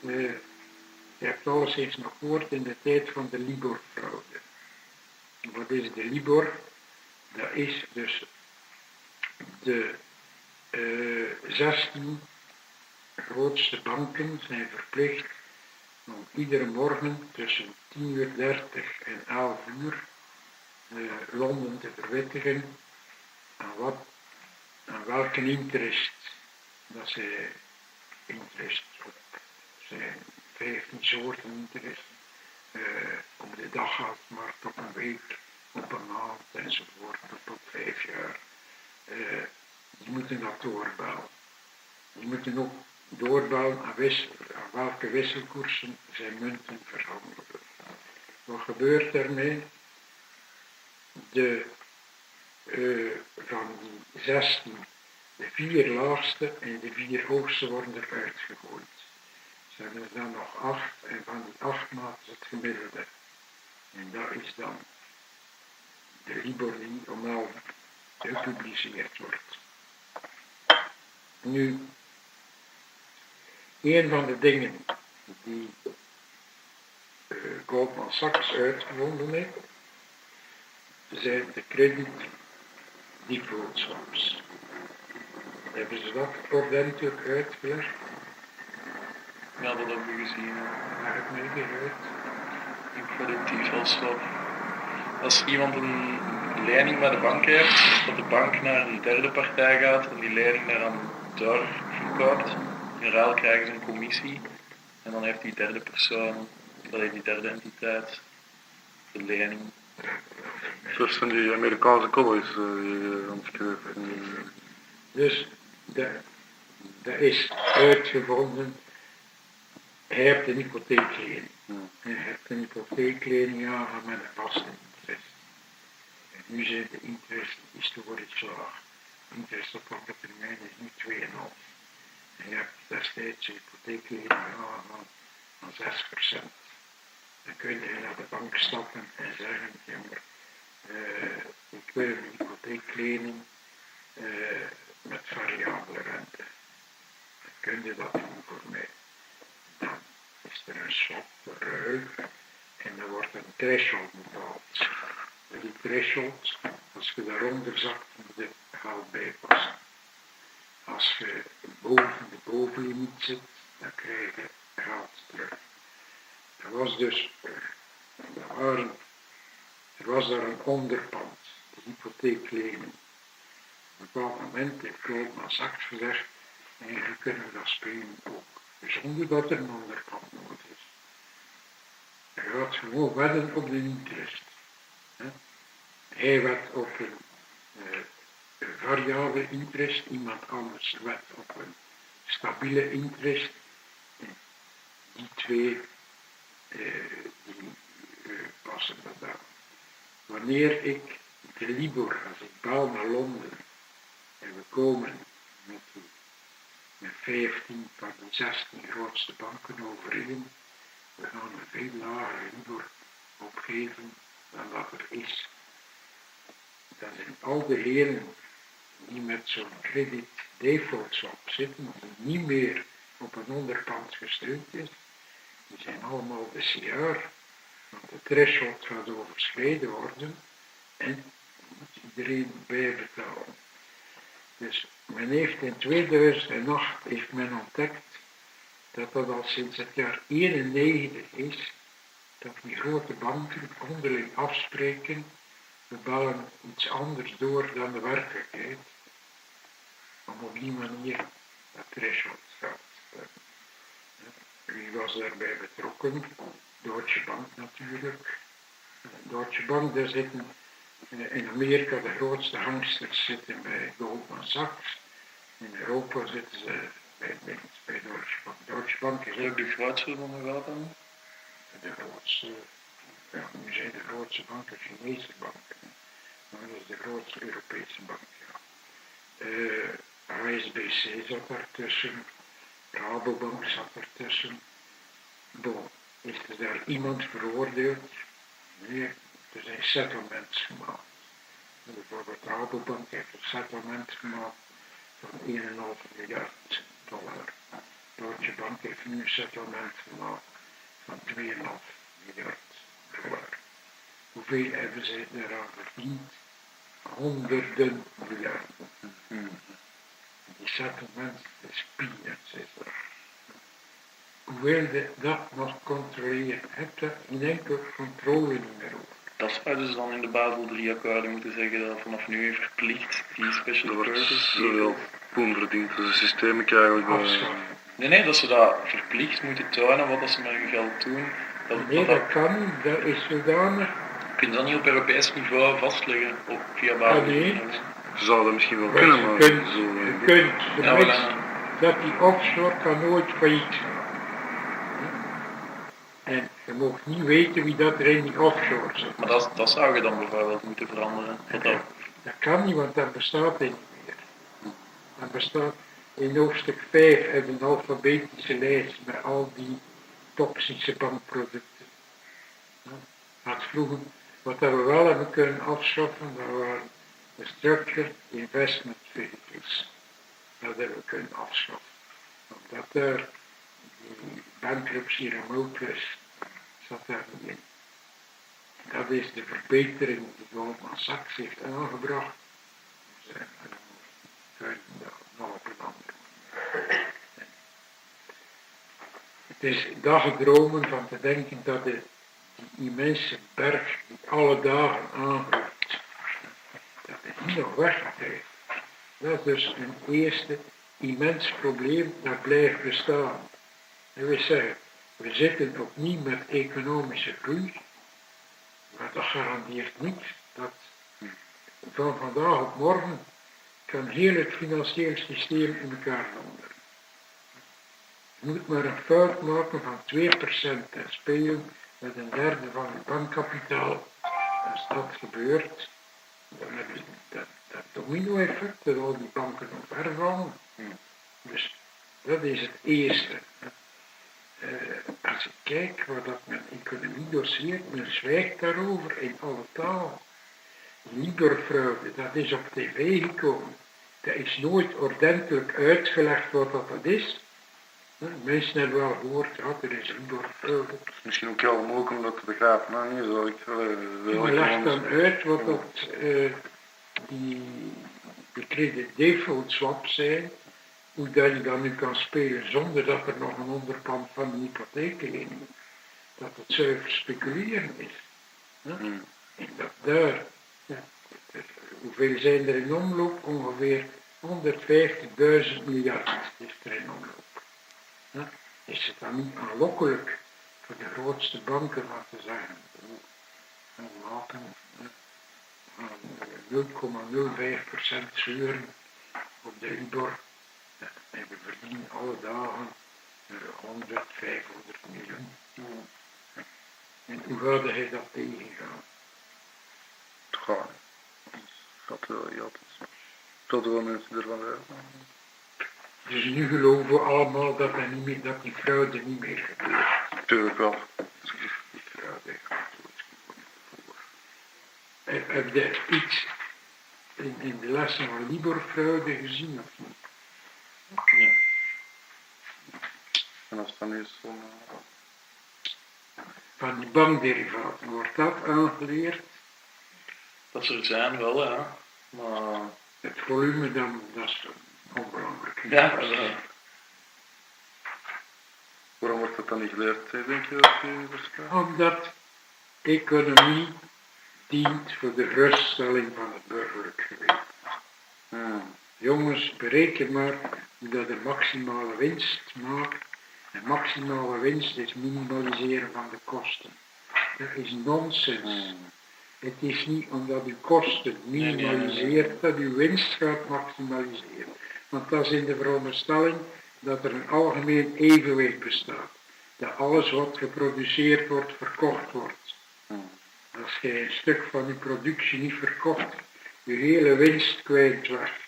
Uh, je hebt alles eens nog gehoord in de tijd van de Libor-fraude. Wat is de Libor? Dat is dus de uh, 16 grootste banken zijn verplicht om iedere morgen tussen 10.30 uur en 11 uur uh, Londen te verwittigen aan, wat, welke interest dat ze interest op 15 soorten interest uh, op de dagmarkt, op een week, op een maand enzovoort, tot vijf jaar. Uh, die moeten dat doorbouwen. Die moeten ook doorbouwen aan, welke wisselkoersen zijn munten verhandelen. Wat gebeurt daarmee? De, uh, van die 16, de vier laagste en de vier hoogste worden eruit gegooid. Hebben er dan nog acht en van die acht maat is het gemiddelde. En dat is dan de Libor die normaal gepubliceerd wordt. Nu, een van de dingen die uh, Goldman Sachs uitgevonden heeft, zijn de credit default swaps. Hebben ze dat ordentelijk uitgelegd? Ja, dat hebben we gezien. Waar heb ik mee gehoord? Credit default swap. Als iemand een lening bij de bank heeft, dat de bank naar een derde partij gaat en die lening naar een door verkoopt, in ruil krijgen ze een commissie. En dan heeft die derde persoon, dat heeft die derde entiteit, de lening. Zoals van die Amerikaanse cowboys uh, omschreven. Dus dat, dat is uitgevonden. Hij heeft een hypotheeklening. Ja. Hij heeft een hypotheeklening aangegaan met een vaste interest. En nu zijn de interest historisch laag. Interest op lange termijn is nu 2,5. En je hebt destijds een hypotheeklening aangegaan van 6%. Dan kun je naar de bank stappen en zeggen, uh, ik wil een hypotheeklening uh, met variabele rente. Dan kun je dat doen voor mij. Is er een swap ruil en er wordt een threshold bepaald. Die threshold, als je daaronder zakt, moet je geld bijpassen. Als je boven de bovenlimiet zit, dan krijg je geld terug. Er was dus, er, waren, er was daar een onderpand, de hypotheeklening. Op een bepaald moment heeft Goldman Sachs gezegd, eigenlijk kunnen we dat spelen ook, zonder dat er een onderpand nodig is. Hij gaat gewoon wedden op de interest. Hij werd op een uh, variabele interest, iemand anders werd op een stabiele interest. Die twee die uh, passen dat aan. Wanneer ik de Libor, als ik bouw naar Londen en we komen met, die, met 15 van de 16 grootste banken overeen, we gaan een veel lagere Libor opgeven dan wat er is. Dat zijn al de leden die met zo'n credit default swap zitten, die niet meer op een onderpand gesteund is, die zijn allemaal de CR, want de threshold gaat overschreden worden en moet iedereen bijbetalen. Dus men heeft in 2008 heeft men ontdekt dat dat al sinds het jaar 91 is, dat die grote banken onderling afspreken, we bouwen iets anders door dan de werkelijkheid, om op die manier dat threshold gaat. Wie was daarbij betrokken? Deutsche Bank natuurlijk. Deutsche Bank, daar zitten in Amerika de grootste hangsters zitten bij Goldman Sachs. In Europa zitten ze bij, bij, bij Deutsche Bank. Deutsche Bank is ook de grootste van Europa? De grootste, ja, nu zijn de grootste banken Chinese banken. Maar dat is de grootste Europese bank, ja. Uh, HSBC zat daartussen. Rabobank zat ertussen. Bon, is er daar iemand veroordeeld? Nee, er zijn settlements gemaakt. Bijvoorbeeld Rabobank heeft een settlement gemaakt 1,5 miljard dollar. Deutsche Bank heeft nu een settlement gemaakt van 2,5 miljard dollar. Hoeveel hebben ze eraan verdiend? Honderden miljarden. Die settlement is peanuts. Is dat. Hoe wil je dat nog controleren? Heb je geen enkele controle niet meer over. Dat zouden ze dan in de Basel 3 akkoorden moeten zeggen dat vanaf nu verplicht die special wordt purpose. zoveel poen een systeem eigenlijk. eh, Afschaffen. Nee, nee, dat ze dat verplicht moeten tonen wat dat ze met hun geld doen. Dat, Nee, dat, dat kan. Dat is zodanig. kun je dat niet op Europees niveau vastleggen op, via Basel Ah, nee. 3? Ze zouden dat misschien wel Je kunnen, maar kunt, zo, je kunt de mens- dan- dat die offshore kan nooit failliet je mag niet weten wie dat er in die offshore zit. Maar dat, dat zou je dan bijvoorbeeld moeten veranderen. Dat dat, Dat kan niet, want dat bestaat niet meer. Dat bestaat in hoofdstuk 5 uit een alfabetische lijst met al die toxische bankproducten. Dat vroeger, wat dat we wel hebben kunnen afschaffen, dat waren de structure investment vehicles. Dat hebben we kunnen afschaffen. Omdat daar die bankruptcy remote Dat is de verbetering die Goldman Sachs heeft aangebracht. Eh. Het is dagdromen van te denken dat de, die immense berg die alle dagen aangroeit, dat het niet nog weggekregen. Dat is dus een eerste immens probleem dat blijft bestaan. En we zeggen, we zitten opnieuw met economische groei, maar dat garandeert niet dat van vandaag op morgen kan heel het financieel systeem in elkaar donderen. Je moet maar een fout maken van 2% en spelen met een derde van je bankkapitaal. Als dat gebeurt, dan heb je dat, dat domino-effect dat al die banken omvervallen. Dus dat is het eerste. Eh, als ik kijk waar dat men economie doseert, men zwijgt daarover in alle taal. Liberfraude, dat is op tv gekomen. Dat is nooit ordentelijk uitgelegd wat dat, dat is. Mensen hebben wel gehoord, ja, er is liberfraude. misschien ook heel mogelijk om dat te begrijpen. Maar hier zou ik wel, eh, wel Maar leg gewoon- dan uit wat dat, eh, die de default swaps zijn, hoe dat je dan nu kan spelen zonder dat er nog een onderpand van een hypotheeklening, dat het zuiver speculeren is. Hè? Hmm. En dat daar, ja, hoeveel zijn er in omloop? Ongeveer 150.000 miljard is er in omloop. Hè? Is het dan niet aanlokkelijk voor de grootste banken wat te zeggen? Eh, 0,05% zeuren op de Libor en we verdienen alle dagen eh, 100, 500 miljoen. En hoe gaat hij dat tegengaan? Het gaat. Dat. Dat is- Dat er wel mensen ervan zijn. Dus nu geloven we allemaal dat, niet meer, dat die fraude niet meer gebeurt. Tuurlijk wel. Die fraude gaat doodgewoon voor. Heb je iets in, in de lessen van Libor-fraude gezien of niet? En als het dan is van... eh, Van die bankderivaten, wordt dat aangeleerd? dat ze er zijn wel, ja. Maar Het volume, dan, dat is onbelangrijk. ja, eh, Waarom wordt dat dan niet geleerd, eh, denk je, dat waarschijnlijk? Omdat economie dient voor de ruststelling van het burgerlijk geweten. Hmm. Jongens, bereken maar dat de maximale winst maakt. De maximale winst is minimaliseren van de kosten. Dat is nonsens. Hmm. Het is niet omdat u kosten minimaliseert dat u winst gaat maximaliseren. Want dat is in de veronderstelling dat er een algemeen evenwicht bestaat. Dat alles wat geproduceerd wordt, verkocht wordt. Hmm. Als je een stuk van je productie niet verkocht, je hele winst kwijt weg.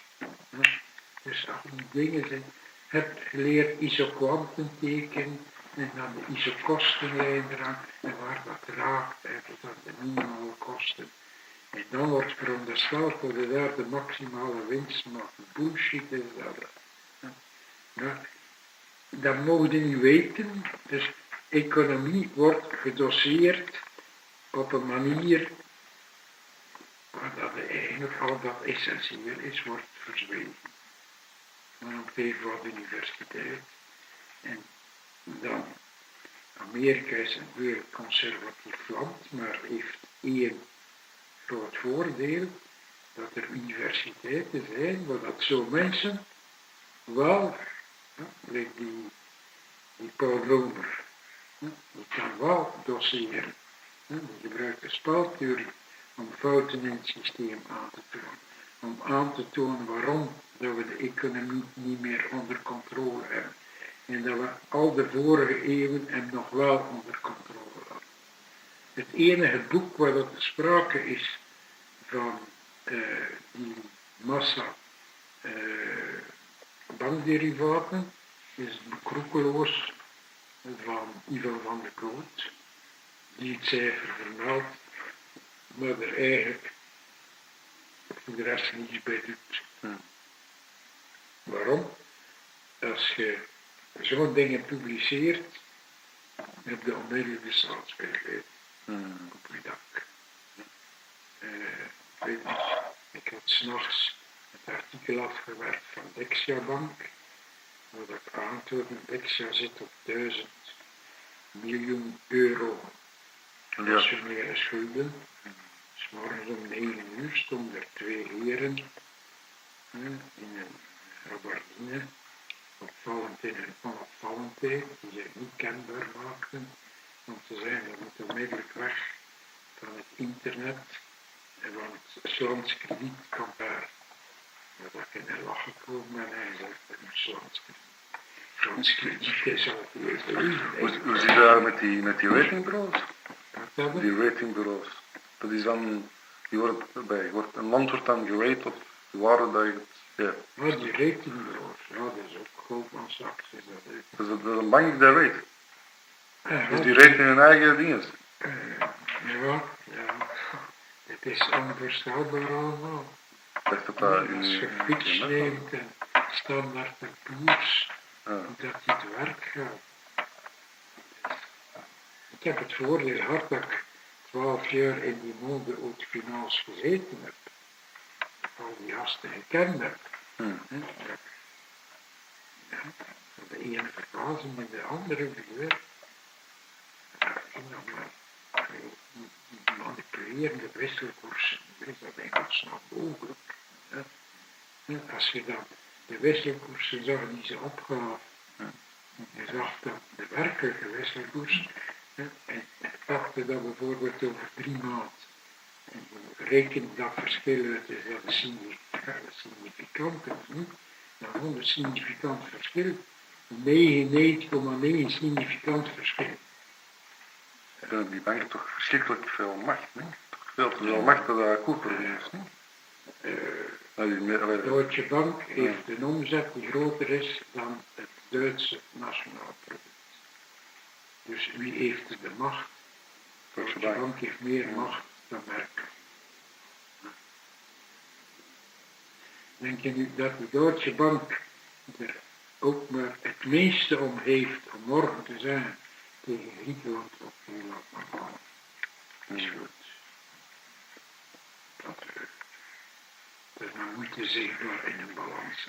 Dus al die dingen zijn, heb geleerd isokwantentekenen en dan de isokostenlijn eraan en waar dat raakt, heb je dan de minimale kosten. En dan wordt verondersteld dat je daar de maximale winst maakt. Bullshit is dat. Ja. dat mogen niet weten. Dus economie wordt gedoseerd op een manier waar dat eigenlijk al dat essentieel is, wordt verzwegen. Even wat universiteit. En dan, Amerika is een heel conservatief land, maar heeft één groot voordeel, dat er universiteiten zijn waar dat zo mensen wel, like die, die Paul Romer, hè, die kan wel doseren. Die gebruikt de om fouten in het systeem aan te tonen. Om aan te tonen waarom dat we de economie niet meer onder controle hebben. En dat we al de vorige eeuwen hem nog wel onder controle hadden. Het enige boek waar dat sprake is van eh, die massa eh, bankderivaten is Kroekeloos van Ivan van de Kloot, die het cijfer vermeldt, maar er eigenlijk voor de rest niets bij doet. Hm. Waarom? Als je zo'n dingen publiceert, heb je onmiddellijk de staatsveiligheid Hmm. op je dak. Eh, ik weet niet, ik had s'nachts het artikel afgewerkt van Dexia Bank, waar dat aantoonde, Dexia zit op 1000 miljoen euro Ja. nationale schulden. S morgens om 9 uur stonden er twee heren in een gabardine, opvallend in een onopvallendheid, die zich niet kenbaar maakten, om te zeggen, we moeten onmiddellijk weg van het internet en van het Slans kredietkantoor. Dat ik in een lach gekomen en gezegd, een Slans krediet. Slans krediet is al heel Hoe, zit dat met die, met die ratingbureaus? Die ratingbureaus. Dat is dan, je wordt, bij, je wordt, een land wordt dan gerate op de waarde dat je ja. Ja, die ratingbureaus, ja, dat is ook. Is dat ook. Dat dat is een bank dat. Ja, Dus die raten hun eigen dingen. ja, ja. Het is onvoorstelbaar allemaal. Dat dat in, Als je fiets neemt en standaard en poers, Ja. dat die te werk gaat. Ik heb het voordeel gehad dat ik twaalf jaar in die mode haute finance gezeten heb. Al die gasten gekend heb. Hmm. Dat Ja, van de ene verbazing en de andere weer. Ja, en dan eh, manipulerende wisselkoersen, is dat eigenlijk snel mogelijk. Hè, Als je dan de wisselkoersen zag die ze opgaven, je zag dan de werkelijke wisselkoers, en pakte dat bijvoorbeeld over drie maanden. En je rekent dat verschil uit, is dat een significant, gewoon een significant verschil. 99,9 significant verschil. Hebben die banken toch verschrikkelijk veel macht. Toch veel te veel macht dat dat koper is. Nee? Eh, Dat De Deutsche Bank heeft een omzet die groter is dan het Duitse nationaal product. Dus wie heeft de macht? De Deutsche. Bank heeft meer macht Denk je nu dat de Duitse Bank er ook maar het meeste om heeft om morgen te zijn tegen Griekenland of Nederland? Is goed. Dat, eh, is maar moeite zichtbaar in een balans.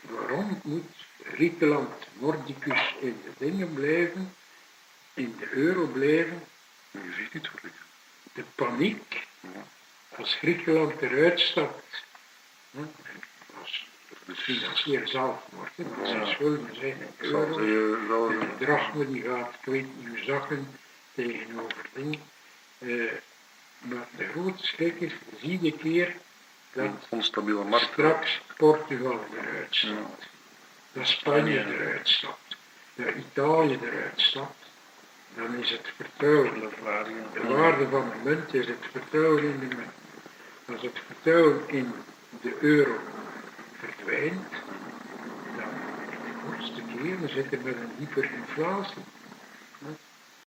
Waarom moet Griekenland mordicus in de dingen blijven, in de euro blijven, Je ziet wat ik. De paniek als Griekenland eruit stapt, als het financieel zelfmoord, want zijn schulden zijn. In de drachme die gaat, ik weet niet hoe zakken, tegenover dingen. Eh, maar de grote schrik is, zie de keer dat een onstabiele markt. straks Portugal eruit stapt, dat Spanje eruit stapt, dat Italië eruit stapt, dan is het vertrouwen de waarde van de munt is het vertrouwen in de munt. Als het vertrouwen in de euro verdwijnt, dan de kortste keer, we zitten met een hyperinflatie.